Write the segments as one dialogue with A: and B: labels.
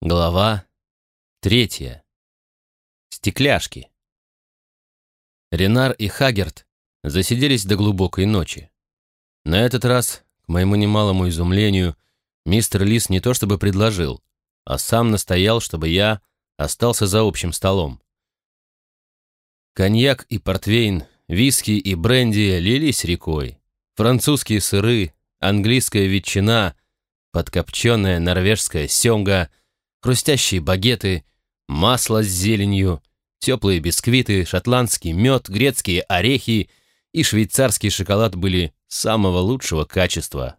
A: Глава третья. Стекляшки. Ренар и Хагерт засиделись до глубокой ночи. На этот раз, к моему немалому изумлению, мистер Лис не то чтобы предложил, а сам настоял, чтобы я остался за общим столом. Коньяк и портвейн, виски и бренди лились рекой. Французские сыры, английская ветчина, подкопченная норвежская семга — хрустящие багеты, масло с зеленью, теплые бисквиты, шотландский мед, грецкие орехи и швейцарский шоколад были самого лучшего качества.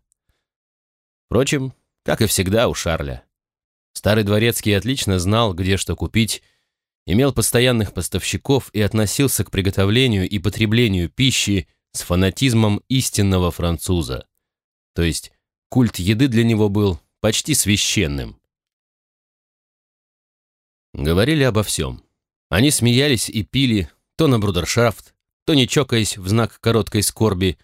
A: Впрочем, как и всегда у Шарля. Старый дворецкий отлично знал, где что купить, имел постоянных поставщиков и относился к приготовлению и потреблению пищи с фанатизмом истинного француза. То есть культ еды для него был почти священным. Говорили обо всем. Они смеялись и пили, то на брудершафт, то не чокаясь в знак короткой скорби.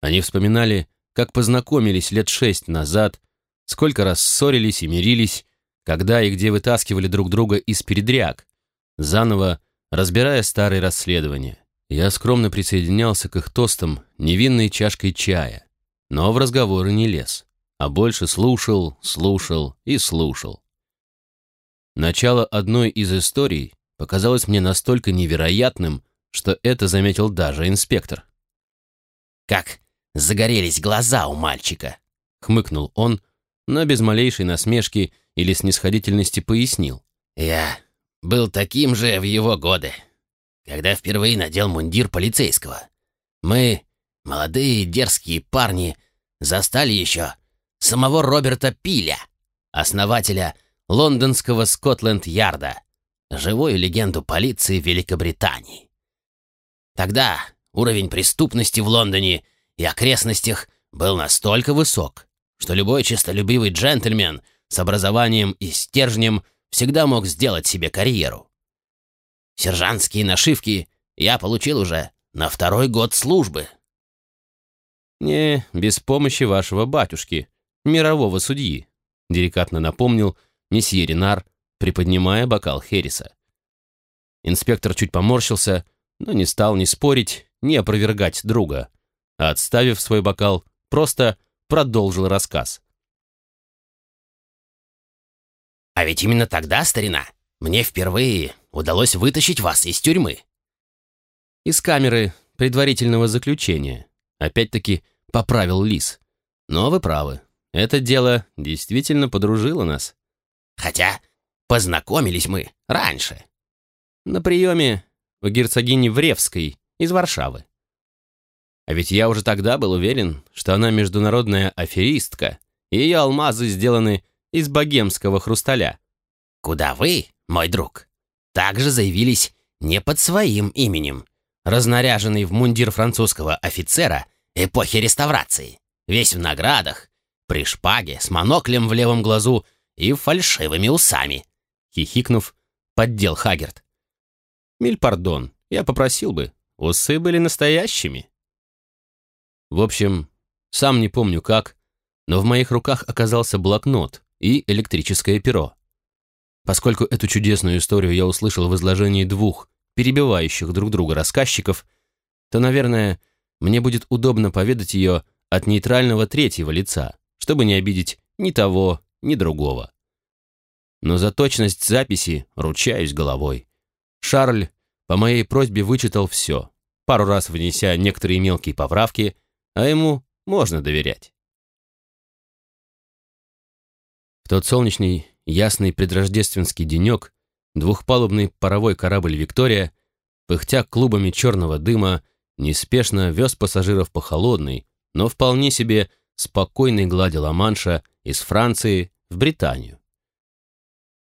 A: Они вспоминали, как познакомились лет шесть назад, сколько раз ссорились и мирились, когда и где вытаскивали друг друга из передряг, заново разбирая старые расследования. Я скромно присоединялся к их тостам невинной чашкой чая, но в разговоры не лез, а больше слушал, слушал и слушал. Начало одной из историй показалось мне настолько невероятным, что это заметил даже инспектор.
B: «Как загорелись глаза у мальчика!» — хмыкнул он, но без малейшей насмешки или снисходительности пояснил. «Я был таким же в его годы, когда впервые надел мундир полицейского. Мы, молодые дерзкие парни, застали еще самого Роберта Пиля, основателя лондонского Скотленд-Ярда, живую легенду полиции Великобритании. Тогда уровень преступности в Лондоне и окрестностях был настолько высок, что любой честолюбивый джентльмен с образованием и стержнем всегда мог сделать себе карьеру. Сержантские нашивки я получил уже на второй год службы.
A: «Не без помощи вашего батюшки, мирового судьи», — деликатно напомнил месье Ренар, приподнимая бокал Хереса. Инспектор чуть поморщился, но не стал ни спорить, ни опровергать друга, а отставив свой бокал, просто продолжил рассказ.
B: «А ведь именно тогда, старина, мне впервые удалось вытащить вас из тюрьмы».
A: «Из камеры предварительного заключения», опять-таки поправил Лис. «Но вы правы, это дело действительно подружило нас.
B: Хотя познакомились мы раньше.
A: На приеме у герцогини Вревской из Варшавы. А ведь я уже тогда был уверен, что она международная аферистка, и ее алмазы сделаны из богемского хрусталя.
B: Куда вы, мой друг, также заявились не под своим именем, разнаряженный в мундир французского офицера эпохи реставрации, весь в наградах, при шпаге, с моноклем в левом глазу и фальшивыми усами», — хихикнув, поддел Хагерт.
A: «Миль пардон, я попросил бы, усы были настоящими». В общем, сам не помню как, но в моих руках оказался блокнот и электрическое перо. Поскольку эту чудесную историю я услышал в изложении двух перебивающих друг друга рассказчиков, то, наверное, мне будет удобно поведать ее от нейтрального третьего лица, чтобы не обидеть ни того, ни другого. Но за точность записи ручаюсь головой. Шарль по моей просьбе вычитал все, пару раз внеся некоторые мелкие поправки, а ему можно доверять. В тот солнечный, ясный предрождественский денек двухпалубный паровой корабль «Виктория», пыхтя клубами черного дыма, неспешно вез пассажиров по холодной, но вполне себе спокойной глади Ла-Манша из Франции в Британию.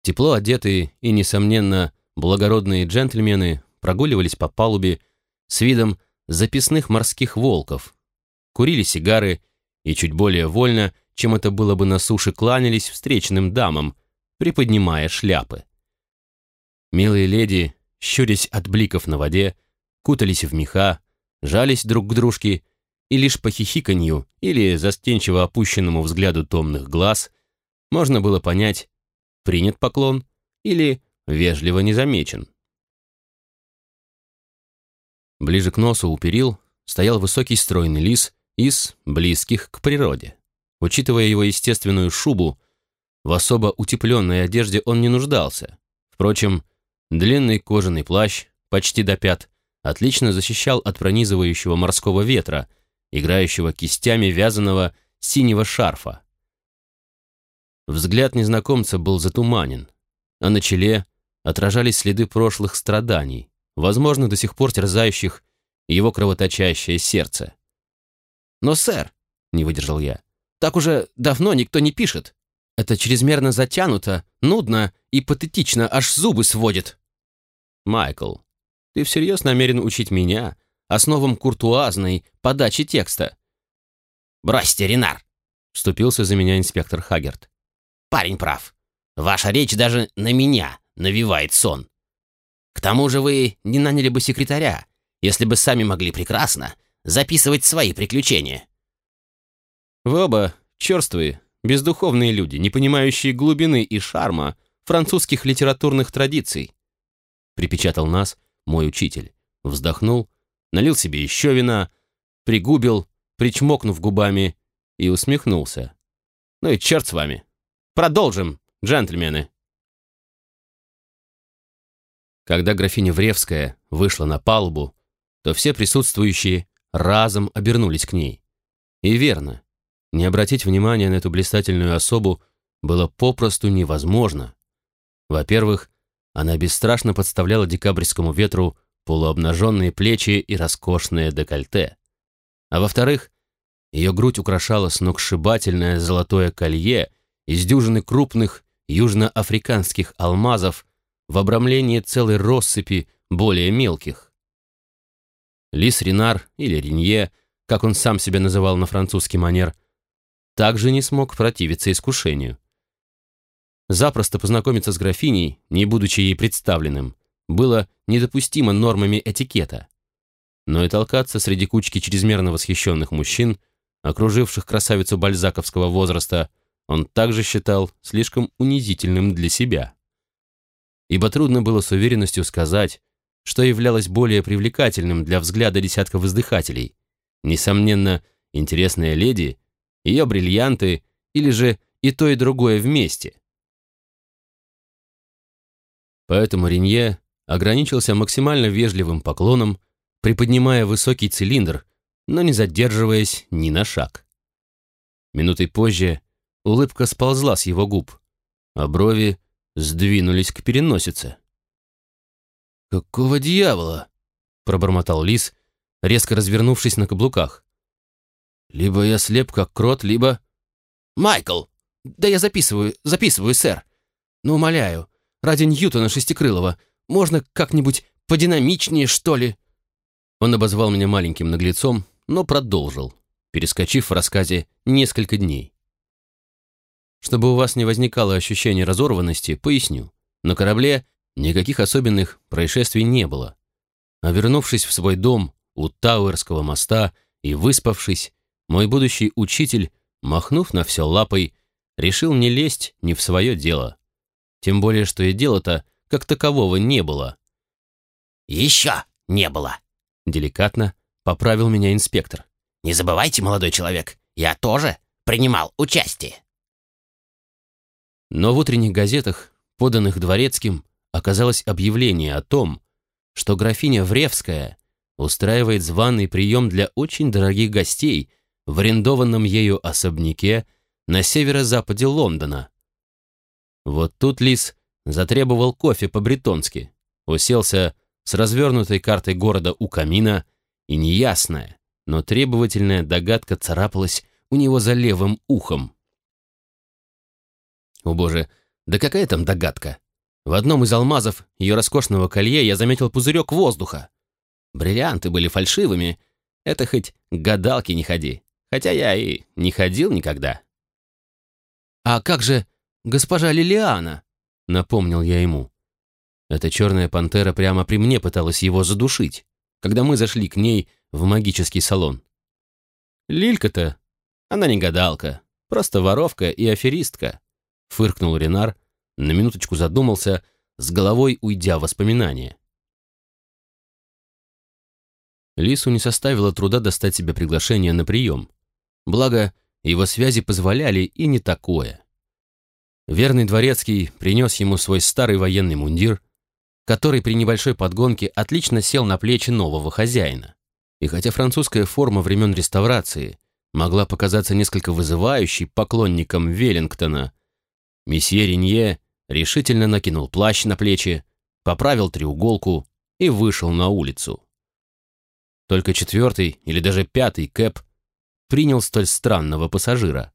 A: Тепло одетые и, несомненно, благородные джентльмены прогуливались по палубе с видом записных морских волков, курили сигары и чуть более вольно, чем это было бы на суше, кланялись встречным дамам, приподнимая шляпы. Милые леди, щурясь от бликов на воде, кутались в меха, жались друг к дружке и лишь по хихиканью или застенчиво опущенному взгляду томных глаз можно было понять, принят поклон или вежливо не замечен. Ближе к носу у перил стоял высокий стройный лис из близких к природе. Учитывая его естественную шубу, в особо утепленной одежде он не нуждался. Впрочем, длинный кожаный плащ, почти до пят, отлично защищал от пронизывающего морского ветра, играющего кистями вязаного синего шарфа. Взгляд незнакомца был затуманен, а на челе отражались следы прошлых страданий, возможно, до сих пор терзающих его кровоточащее сердце.
B: «Но, сэр», — не выдержал я, — «так уже давно никто не пишет. Это чрезмерно затянуто, нудно и патетично, аж зубы сводит».
A: «Майкл, ты всерьез намерен учить меня основам куртуазной подачи текста?»
B: «Бросьте, Ренар», — вступился за меня инспектор Хагерт. «Парень прав. Ваша речь даже на меня навевает сон. К тому же вы не наняли бы секретаря, если бы сами могли прекрасно записывать свои приключения.
A: Вы оба черствые, бездуховные люди, не понимающие глубины и шарма французских литературных традиций. Припечатал нас мой учитель, вздохнул, налил себе еще вина, пригубил, причмокнув губами, и усмехнулся. Ну и черт с вами. Продолжим, джентльмены. Когда графиня Вревская вышла на палубу, то все присутствующие разом обернулись к ней. И верно, не обратить внимания на эту блистательную особу было попросту невозможно. Во-первых, она бесстрашно подставляла декабрьскому ветру полуобнаженные плечи и роскошное декольте. А во-вторых, ее грудь украшала сногсшибательное золотое колье из дюжины крупных южноафриканских алмазов в обрамлении целой россыпи более мелких. Лис Ренар или Ренье, как он сам себя называл на французский манер, также не смог противиться искушению. Запросто познакомиться с графиней, не будучи ей представленным, было недопустимо нормами этикета. Но и толкаться среди кучки чрезмерно восхищенных мужчин, окруживших красавицу бальзаковского возраста, он также считал слишком унизительным для себя. Ибо трудно было с уверенностью сказать, что являлось более привлекательным для взгляда десятков воздыхателей. Несомненно, интересная леди, ее бриллианты или же и то, и другое вместе. Поэтому Ренье ограничился максимально вежливым поклоном, приподнимая высокий цилиндр, но не задерживаясь ни на шаг. Минутой позже улыбка сползла с его губ, а брови сдвинулись к переносице. «Какого дьявола?» — пробормотал лис, резко развернувшись на каблуках. «Либо я слеп, как крот, либо...»
B: «Майкл! Да я записываю, записываю, сэр. Но ну, умоляю, ради Ньютона Шестикрылова, можно как-нибудь подинамичнее, что ли?»
A: Он обозвал меня маленьким наглецом, но продолжил, перескочив в рассказе несколько дней. Чтобы у вас не возникало ощущения разорванности, поясню. На корабле Никаких особенных происшествий не было. А вернувшись в свой дом у Тауэрского моста и выспавшись, мой будущий учитель, махнув на все лапой, решил не лезть ни в свое дело. Тем более, что и дела-то как такового не было.
B: «Еще не было», —
A: деликатно поправил меня инспектор.
B: «Не забывайте, молодой человек, я тоже принимал участие».
A: Но в утренних газетах, поданных дворецким, оказалось объявление о том, что графиня Вревская устраивает званый прием для очень дорогих гостей в арендованном ею особняке на северо-западе Лондона. Вот тут Лис затребовал кофе по-бретонски, уселся с развернутой картой города у камина, и неясная, но требовательная догадка царапалась у него за левым ухом. О боже, да какая там догадка? В одном из алмазов ее роскошного колье я заметил пузырек воздуха. Бриллианты были фальшивыми. Это хоть к гадалке не ходи. Хотя я и не ходил никогда. «А как же госпожа Лилиана?» — напомнил я ему. Эта черная пантера прямо при мне пыталась его задушить, когда мы зашли к ней в магический салон. «Лилька-то, она не гадалка, просто воровка и аферистка», — фыркнул Ренар, на минуточку задумался, с головой уйдя в воспоминания. Лису не составило труда достать себе приглашение на прием. Благо, его связи позволяли и не такое. Верный дворецкий принес ему свой старый военный мундир, который при небольшой подгонке отлично сел на плечи нового хозяина. И хотя французская форма времен реставрации могла показаться несколько вызывающей поклонникам Веллингтона, месье Ренье решительно накинул плащ на плечи, поправил треуголку и вышел на улицу. Только четвертый или даже пятый Кэп принял столь странного пассажира.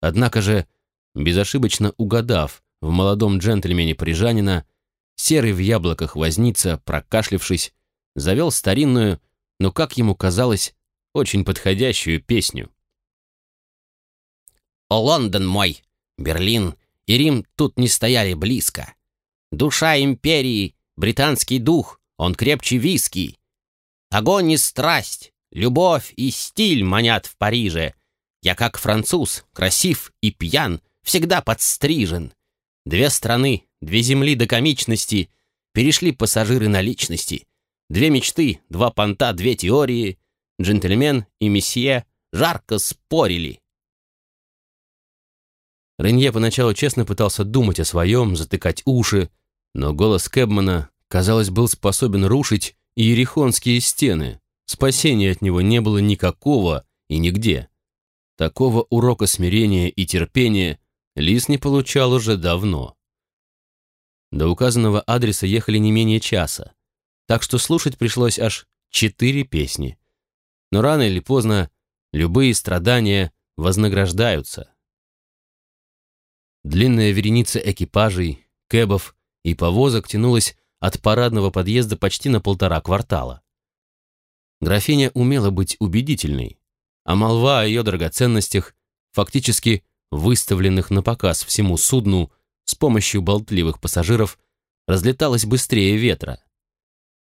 A: Однако же, безошибочно угадав в молодом джентльмене парижанина, серый в яблоках возница, прокашлившись, завел старинную, но, как ему казалось, очень подходящую песню.
B: «О, Лондон мой, Берлин и Рим тут не стояли близко. Душа империи, британский дух, он крепче виски. Огонь и страсть, любовь и стиль манят в Париже. Я как француз, красив и пьян, всегда подстрижен. Две страны, две земли до комичности, перешли пассажиры на личности. Две мечты, два понта, две теории. Джентльмен и месье жарко спорили.
A: Ренье поначалу честно пытался думать о своем, затыкать уши, но голос Кэбмана, казалось, был способен рушить иерихонские стены. Спасения от него не было никакого и нигде. Такого урока смирения и терпения Лис не получал уже давно. До указанного адреса ехали не менее часа, так что слушать пришлось аж четыре песни. Но рано или поздно любые страдания вознаграждаются. Длинная вереница экипажей, кэбов и повозок тянулась от парадного подъезда почти на полтора квартала. Графиня умела быть убедительной, а молва о ее драгоценностях, фактически выставленных на показ всему судну с помощью болтливых пассажиров, разлеталась быстрее ветра,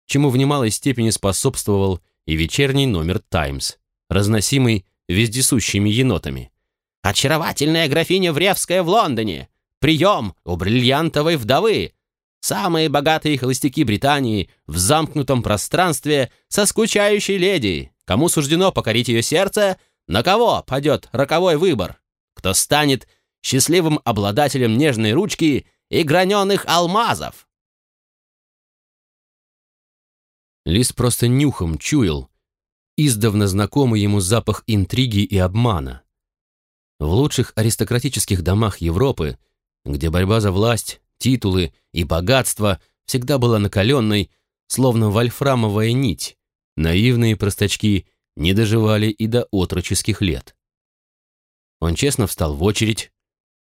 A: чему в немалой степени способствовал и вечерний номер «Таймс», разносимый вездесущими енотами.
B: Очаровательная графиня Вревская в Лондоне! Прием у бриллиантовой вдовы! Самые богатые холостяки Британии в замкнутом пространстве со скучающей леди. Кому суждено покорить ее сердце, на кого падет роковой выбор? Кто станет счастливым обладателем нежной ручки и граненых алмазов?
A: Лис просто нюхом чуял, издавна знакомый ему запах интриги и обмана. В лучших аристократических домах Европы, где борьба за власть, титулы и богатство всегда была накаленной, словно вольфрамовая нить, наивные простачки не доживали и до отроческих лет. Он честно встал в очередь,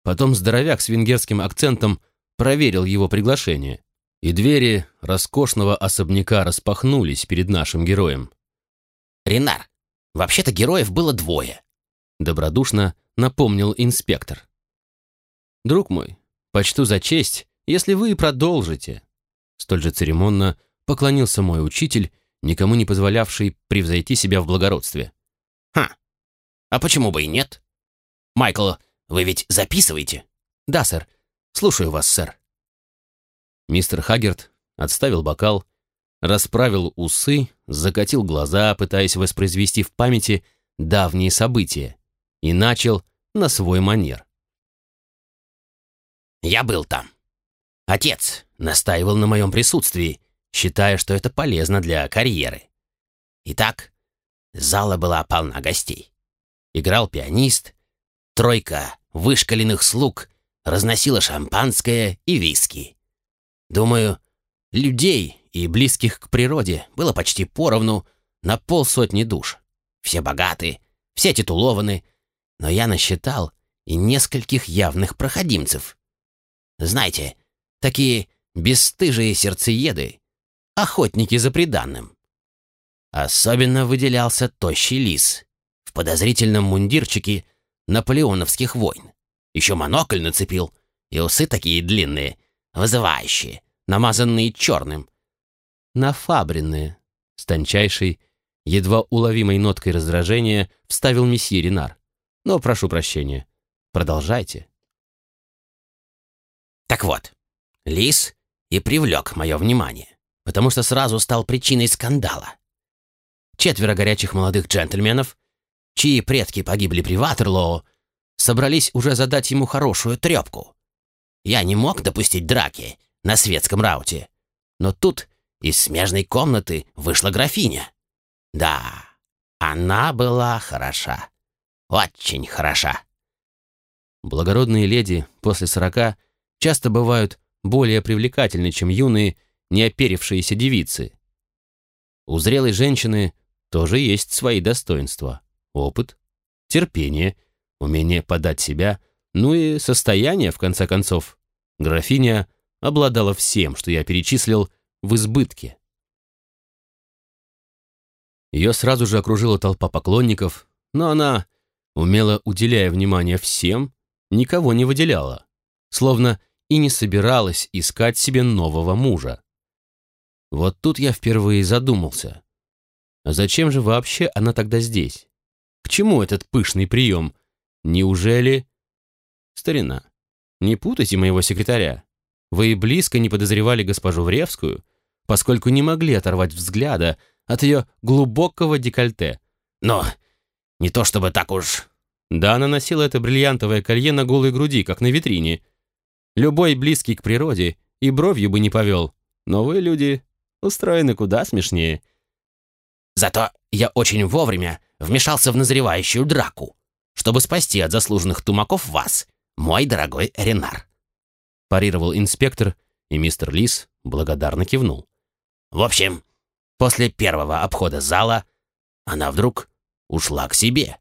A: потом здоровяк с венгерским акцентом проверил его приглашение, и двери роскошного особняка распахнулись перед нашим героем.
B: «Ренар, вообще-то героев было двое», —
A: добродушно напомнил инспектор. «Друг мой, почту за честь, если вы продолжите». Столь же церемонно поклонился мой учитель, никому не позволявший превзойти себя в благородстве.
B: «Ха! А почему бы и нет? Майкл, вы ведь записываете?»
A: «Да, сэр. Слушаю вас, сэр». Мистер Хаггерт отставил бокал, расправил усы, закатил глаза, пытаясь воспроизвести в памяти давние события, и начал на свой манер.
B: «Я был там. Отец настаивал на моем присутствии, считая, что это полезно для карьеры. Итак, зала была полна гостей. Играл пианист, тройка вышкаленных слуг разносила шампанское и виски. Думаю, людей и близких к природе было почти поровну на полсотни душ. Все богаты, все титулованы, но я насчитал и нескольких явных проходимцев. Знаете, такие бесстыжие сердцееды, охотники за преданным. Особенно выделялся тощий лис в подозрительном мундирчике наполеоновских войн. Еще монокль нацепил, и усы такие длинные, вызывающие, намазанные черным.
A: Нафабренные, с тончайшей, едва уловимой ноткой раздражения вставил месье Ренар. Но прошу прощения. Продолжайте.
B: Так вот, Лис и привлек мое внимание, потому что сразу стал причиной скандала. Четверо горячих молодых джентльменов, чьи предки погибли при Ватерлоу, собрались уже задать ему хорошую трепку. Я не мог допустить драки на светском рауте, но тут из смежной комнаты вышла графиня. Да, она была хороша. Очень хороша.
A: Благородные леди после сорока часто бывают более привлекательны, чем юные, неоперившиеся девицы. У зрелой женщины тоже есть свои достоинства. Опыт, терпение, умение подать себя, ну и состояние, в конце концов. Графиня обладала всем, что я перечислил, в избытке. Ее сразу же окружила толпа поклонников, но она, умело уделяя внимание всем, никого не выделяла, словно и не собиралась искать себе нового мужа. Вот тут я впервые задумался. А зачем же вообще она тогда здесь? К чему этот пышный прием? Неужели... Старина, не путайте моего секретаря. Вы и близко не подозревали госпожу Вревскую, поскольку не могли оторвать взгляда от ее глубокого декольте.
B: Но не то чтобы так уж...
A: Да, она носила это бриллиантовое колье на голой груди, как на витрине. Любой близкий к природе и бровью бы не повел. Но вы, люди, устроены куда смешнее.
B: Зато я очень вовремя вмешался в назревающую драку, чтобы спасти от заслуженных тумаков вас, мой дорогой Ренар.
A: Парировал инспектор, и мистер Лис благодарно кивнул.
B: В общем, после первого обхода зала она вдруг ушла к себе.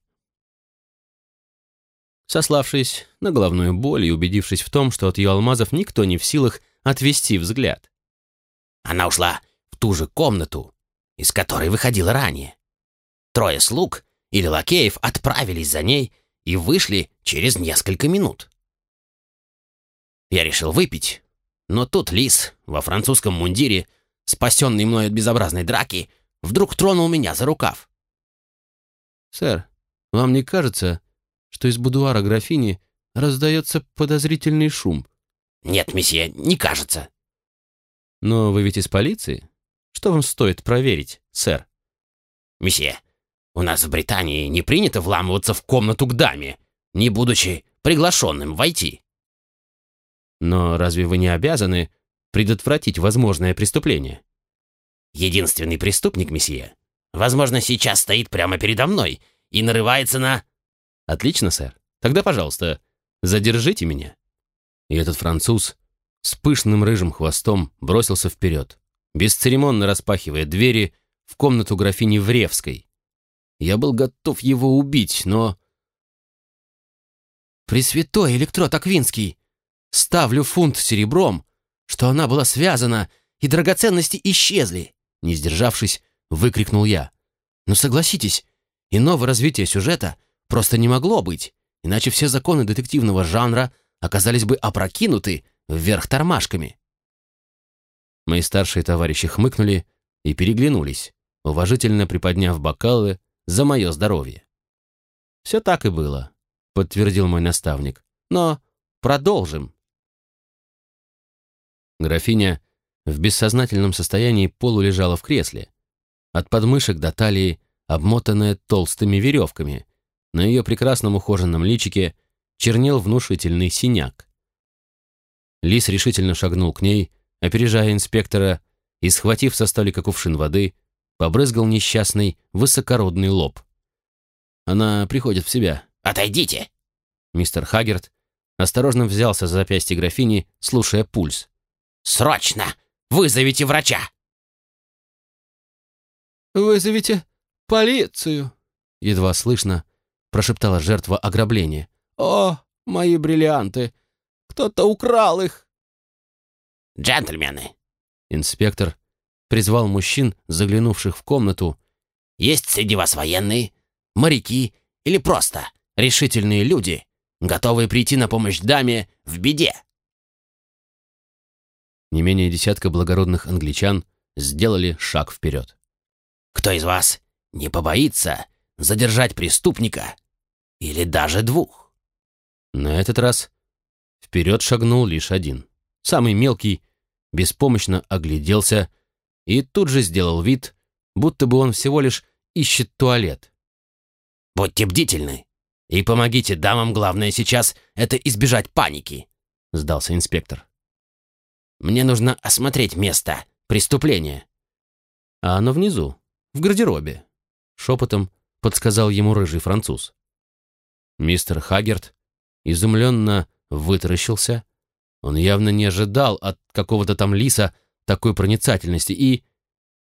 A: Сославшись на головную боль и убедившись в том, что от ее алмазов никто не в силах отвести взгляд.
B: Она ушла в ту же комнату, из которой выходила ранее. Трое слуг или лакеев отправились за ней и вышли через несколько минут. Я решил выпить, но тут лис во французском мундире спасенный мной от безобразной драки, вдруг тронул меня за рукав.
A: «Сэр, вам не кажется, что из будуара графини раздается подозрительный шум?»
B: «Нет, месье, не кажется».
A: «Но вы ведь из полиции? Что вам стоит проверить, сэр?»
B: «Месье, у нас в Британии не принято вламываться в комнату к даме, не будучи приглашенным войти».
A: «Но разве вы не обязаны предотвратить возможное преступление.
B: Единственный преступник, месье, возможно, сейчас стоит прямо передо мной и нарывается на...
A: Отлично, сэр. Тогда, пожалуйста, задержите меня. И этот француз с пышным рыжим хвостом бросился вперед, бесцеремонно распахивая двери в комнату графини Вревской. Я был готов его убить, но... «Пресвятой электрод Аквинский! Ставлю фунт серебром что она была связана, и драгоценности исчезли!» Не сдержавшись, выкрикнул я. «Но согласитесь, иного развития сюжета просто не могло быть, иначе все законы детективного жанра оказались бы опрокинуты вверх тормашками». Мои старшие товарищи хмыкнули и переглянулись, уважительно приподняв бокалы за мое здоровье. «Все так и было», — подтвердил мой наставник. «Но продолжим». Графиня в бессознательном состоянии полулежала в кресле. От подмышек до талии, обмотанная толстыми веревками. На ее прекрасном ухоженном личике чернел внушительный синяк. Лис решительно шагнул к ней, опережая инспектора, и, схватив со столика кувшин воды, побрызгал несчастный высокородный лоб. Она приходит в себя.
B: «Отойдите!»
A: Мистер Хаггерт осторожно взялся за запястье графини, слушая пульс.
B: Срочно! Вызовите врача!»
C: «Вызовите полицию!»
A: Едва слышно прошептала жертва ограбления.
C: «О, мои бриллианты! Кто-то украл их!»
B: «Джентльмены!»
A: Инспектор призвал мужчин, заглянувших в комнату.
B: «Есть среди вас военные, моряки или просто решительные люди, готовые прийти на помощь даме в беде?»
A: не менее десятка благородных англичан сделали шаг вперед.
B: «Кто из вас не побоится задержать преступника? Или даже двух?»
A: На этот раз вперед шагнул лишь один. самый мелкий, беспомощно огляделся и тут же сделал вид, будто бы он всего лишь ищет туалет.
B: «Будьте бдительны и помогите дамам, главное сейчас — это избежать паники», — сдался инспектор. «Мне нужно осмотреть место преступления».
A: «А оно внизу, в гардеробе», — шепотом подсказал ему рыжий француз. Мистер Хагерт изумленно вытаращился. Он явно не ожидал от какого-то там лиса такой проницательности и...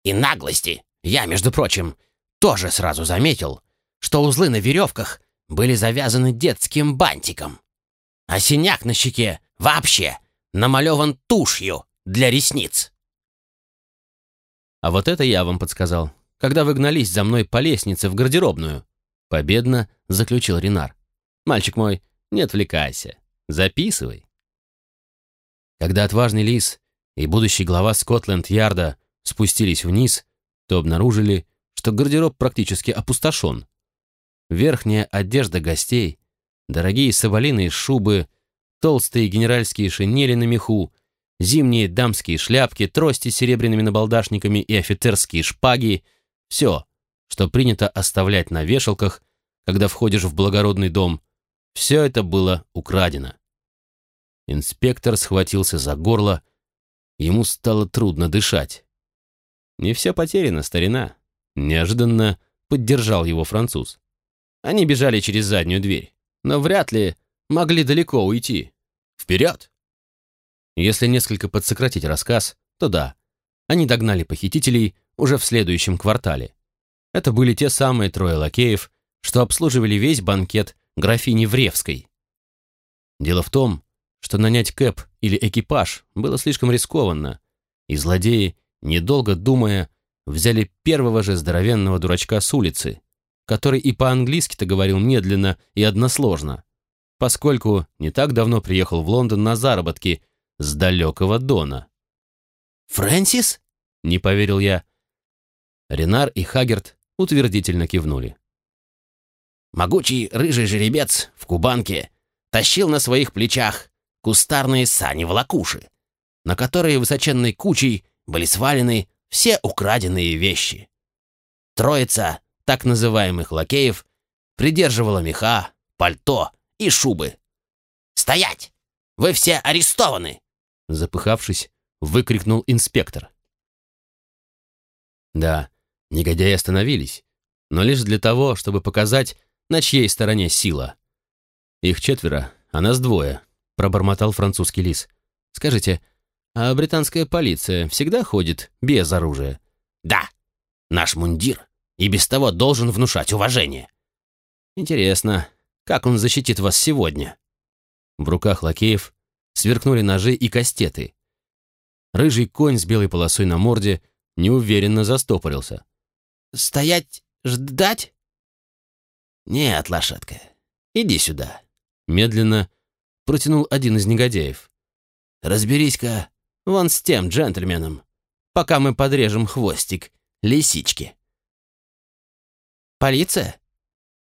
B: И наглости. Я, между прочим, тоже сразу заметил, что узлы на веревках были завязаны детским бантиком. А синяк на щеке вообще намалеван тушью для ресниц.
A: А вот это я вам подсказал, когда вы гнались за мной по лестнице в гардеробную. Победно заключил Ренар. Мальчик мой, не отвлекайся. Записывай. Когда отважный лис и будущий глава Скотленд-Ярда спустились вниз, то обнаружили, что гардероб практически опустошен. Верхняя одежда гостей, дорогие соболиные шубы, толстые генеральские шинели на меху, зимние дамские шляпки, трости с серебряными набалдашниками и офицерские шпаги — все, что принято оставлять на вешалках, когда входишь в благородный дом, все это было украдено. Инспектор схватился за горло, ему стало трудно дышать. «Не все потеряно, старина», — неожиданно поддержал его француз. Они бежали через заднюю дверь, но вряд ли могли далеко уйти. Вперед! Если несколько подсократить рассказ, то да, они догнали похитителей уже в следующем квартале. Это были те самые трое лакеев, что обслуживали весь банкет графини Вревской. Дело в том, что нанять кэп или экипаж было слишком рискованно, и злодеи, недолго думая, взяли первого же здоровенного дурачка с улицы, который и по-английски-то говорил медленно и односложно, поскольку не так давно приехал в Лондон на заработки с далекого Дона.
B: «Фрэнсис?» — не поверил я.
A: Ренар и Хагерт утвердительно кивнули.
B: Могучий рыжий жеребец в кубанке тащил на своих плечах кустарные сани-волокуши, на которые высоченной кучей были свалены все украденные вещи. Троица так называемых лакеев, придерживала меха, пальто и шубы. «Стоять! Вы все арестованы!»
A: Запыхавшись, выкрикнул инспектор. Да, негодяи остановились, но лишь для того, чтобы показать, на чьей стороне сила. Их четверо, а нас двое, пробормотал французский лис. Скажите, а британская полиция всегда ходит без оружия?
B: Да, наш мундир и без того должен внушать уважение.
A: Интересно, как он защитит вас сегодня? В руках лакеев сверкнули ножи и кастеты. Рыжий конь с белой полосой на морде неуверенно застопорился.
B: «Стоять, ждать?» «Нет, лошадка, иди сюда», — медленно протянул один из негодяев. «Разберись-ка вон с тем джентльменом, пока мы подрежем хвостик лисички». Полиция?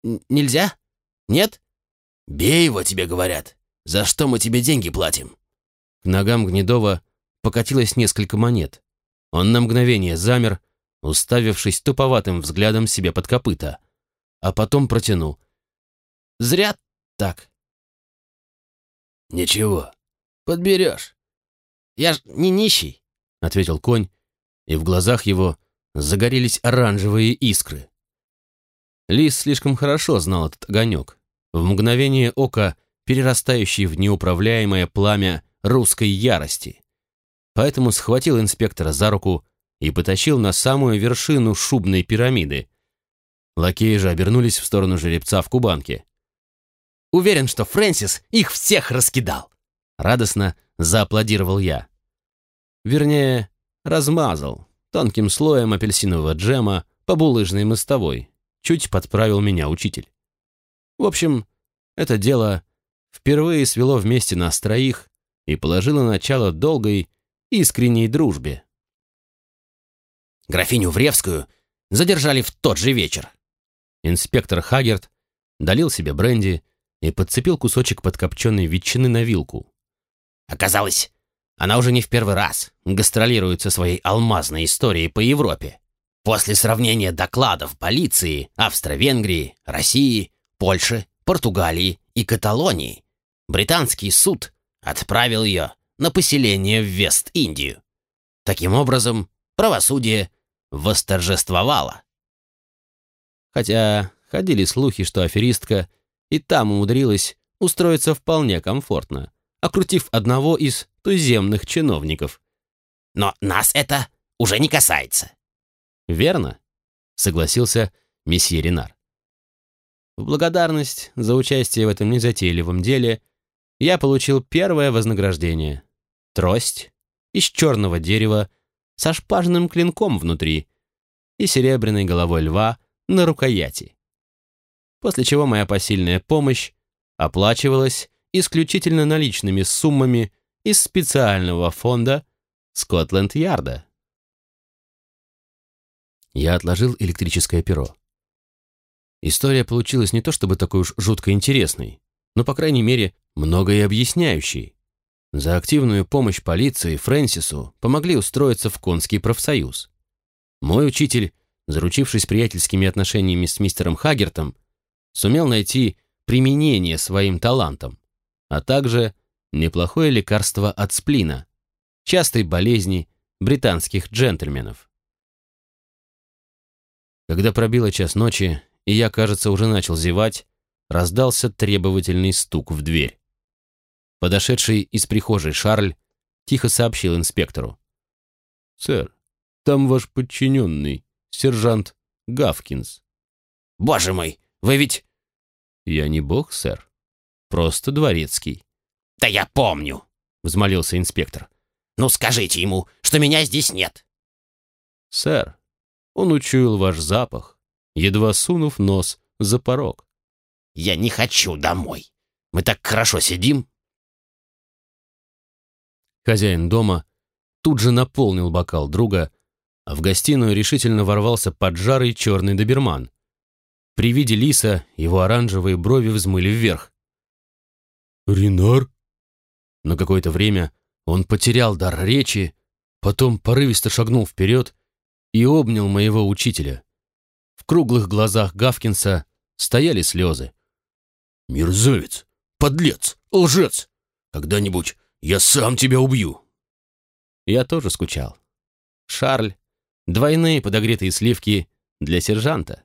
B: Н нельзя? Нет? Бей его, тебе говорят. За что мы тебе деньги платим?
A: К ногам Гнедова покатилось несколько монет. Он на мгновение замер, уставившись туповатым взглядом себе под копыта, а потом протянул. «Зря так».
B: «Ничего, подберешь. Я ж не нищий», — ответил конь, и в глазах его загорелись оранжевые искры.
A: Лис слишком хорошо знал этот огонек, в мгновение ока перерастающий в неуправляемое пламя русской ярости. Поэтому схватил инспектора за руку и потащил на самую вершину шубной пирамиды. Лакеи же обернулись в сторону жеребца в кубанке.
B: «Уверен, что Фрэнсис их всех раскидал!»
A: Радостно зааплодировал я. Вернее, размазал тонким слоем апельсинового джема по булыжной мостовой, Чуть подправил меня учитель. В общем, это дело впервые свело вместе нас троих и положило начало долгой, искренней дружбе.
B: Графиню Вревскую задержали в тот же вечер.
A: Инспектор Хагерт долил себе бренди и подцепил кусочек подкопченной ветчины на вилку.
B: Оказалось, Она уже не в первый раз гастролирует со своей алмазной историей по Европе. После сравнения докладов полиции Австро-Венгрии, России, Польши, Португалии и Каталонии, британский суд отправил ее на поселение в Вест-Индию. Таким образом, правосудие восторжествовало.
A: Хотя ходили слухи, что аферистка и там умудрилась устроиться вполне комфортно, окрутив одного из туземных чиновников.
B: Но нас это уже не касается.
A: Верно, согласился месье Ренар. В благодарность за участие в этом незатейливом деле я получил первое вознаграждение — трость из черного дерева со шпажным клинком внутри и серебряной головой льва на рукояти. После чего моя посильная помощь оплачивалась исключительно наличными суммами из специального фонда Скотланд-Ярда. Я отложил электрическое перо. История получилась не то чтобы такой уж жутко интересной, но, по крайней мере, многое объясняющей. За активную помощь полиции Фрэнсису помогли устроиться в конский профсоюз. Мой учитель, заручившись приятельскими отношениями с мистером Хаггертом, сумел найти применение своим талантам, а также неплохое лекарство от сплина, частой болезни британских джентльменов. Когда пробило час ночи, и я, кажется, уже начал зевать, раздался требовательный стук в дверь. Подошедший из прихожей Шарль тихо сообщил инспектору. «Сэр, там ваш подчиненный, сержант Гавкинс».
B: «Боже мой, вы ведь...»
A: «Я не бог, сэр. Просто дворецкий».
B: «Да я помню», — взмолился инспектор. «Ну скажите ему, что меня здесь нет».
A: «Сэр, он учуял ваш запах, едва сунув нос за порог».
B: «Я не хочу домой. Мы так хорошо сидим».
A: Хозяин дома тут же наполнил бокал друга, а в гостиную решительно ворвался поджарый черный доберман. При виде лиса его оранжевые брови взмыли вверх. «Ренар?» На какое-то время он потерял дар речи, потом порывисто шагнул вперед и обнял моего учителя. В круглых глазах Гавкинса стояли слезы. «Мерзавец! Подлец! Лжец! Когда-нибудь я сам тебя убью!» Я тоже скучал. Шарль, двойные подогретые сливки для сержанта.